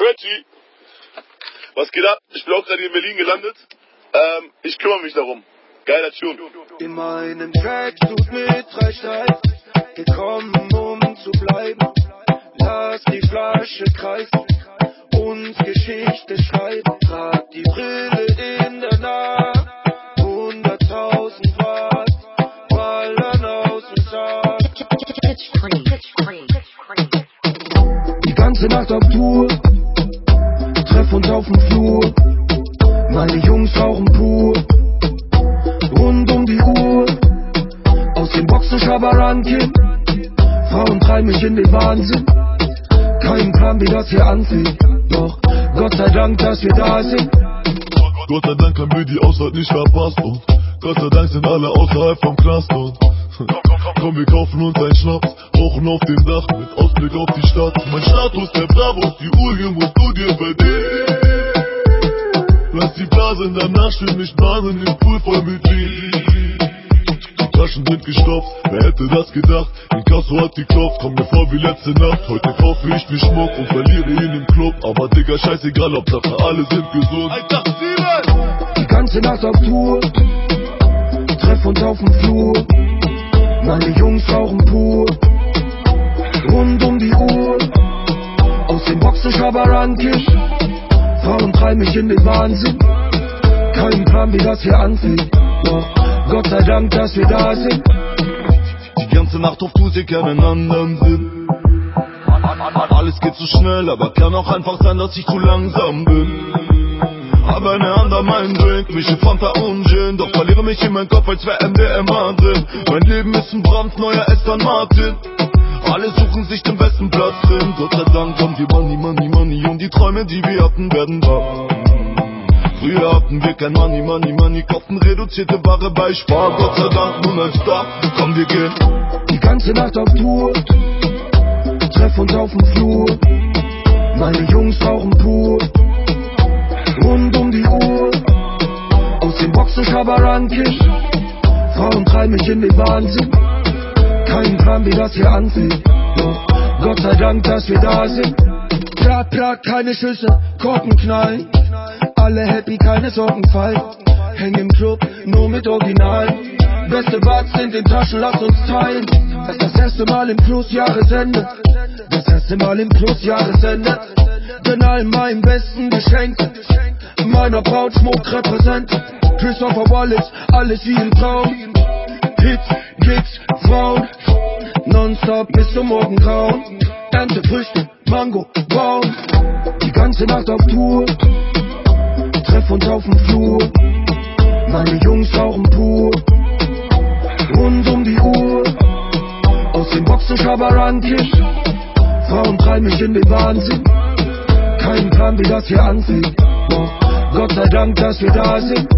Pretty. Was geht ab? Ich bin auch gerade in Berlin gelandet. Ähm, ich kümmere mich darum. Geiler Tune. In meinem Tracksuit mit drei Streifen, gekommen um zu bleiben. Lass die Flasche kreisen und Geschichte schreiben. Trag die Brille in der Nacht, hunderttausend Watt, ballern aus dem Sack. Die ganze Nacht auf Tour, treff uns auf dem Flur. Meine Jungs rauchen pur, rund um die Uhr. Aus den Boxen Schabarankin, Frauen treiben mich in den Wahnsinn. Kein Plan, wie das hier anfängt, doch Gott sei Dank, dass wir da sind. Gott sei Dank haben wir die Ausfahrt nicht verpasst und Gott sei Dank sind alle außerhalb vom Knast Komm, wir kaufen uns einen Schnaps, rauchen auf dem Dach mit Ausblick auf die Stadt. Mein Status, der Bravos, die Uhr musst du dir verdienen. Lass die Blase in der Nacht stehen, nicht baden im Pool voll mit Weed. Die Taschen sind gestopft, wer hätte das gedacht? Die Kasso hat geklopft, komm mir vor wie letzte Nacht. Heute kaufe ich mir Schmuck und verliere ihn im Club. Aber Digga, scheißegal, Hauptsache alle sind gesund. Die ganze Nacht auf Tour, treff uns auf dem Flur. Meine Jungs rauchen pur, rund um die Uhr. Aus den Boxen Schabarankisch, Frauen treiben mich in den Wahnsinn. Kein Plan, wie das hier anfängt, doch Gott sei Dank, dass wir da sind. Die ganze Nacht auf Tour, sie kennen anderen Sinn. Alles geht zu schnell, aber kann auch einfach sein, dass ich zu langsam bin. Habe eine Hand an meinen Drink, mische Fanta und Gin, doch verliere mich in meinem Kopf, als wär MDMA drin. Mein Leben ist ein brandneuer Aston Martin. Alle suchen sich den besten Platz drin. Gott sei Dank haben wir Money, Money, Money und die Träume, die wir hatten, werden wahr. Früher hatten wir kein Money, Money, Money, kauften reduzierte Ware bei Spar. Gott sei Dank nun ein Star, komm wir gehen. Die ganze Nacht auf Tour, treff uns auf dem Flur. Meine Jungs rauchen pur, rund um die Uhr. Aus den Boxen Frauen treiben mich in den Wahnsinn. Kein Plan, wie das hier anfängt, Gott sei Dank, dass wir da sind. Plat, plat, keine Schüsse, Korken knallen. Alle happy, keine Sorgen fallen. Häng im Club, nur mit Original. Beste Buds in den Taschen, lass uns teilen. Das erste Mal im Plus Jahresende. Das erste Mal im Plus Jahresende. Denn all meinen besten Geschenke. Meiner Braut Schmuck repräsent. Christopher Wallace, alles wie im Traum. Hits, Gigs, Frauen. Nonstop bis zum Morgengrauen. Ernte Früchte, Mango, Baum. Die ganze Nacht auf Tour. Uns auf dem Flur. Meine Jungs rauchen pur. Rund um die Uhr. Aus den Boxen Schabarankisch. Frauen treiben mich in den Wahnsinn. Kein Plan, wie das hier anfängt. Gott sei Dank, dass wir da sind.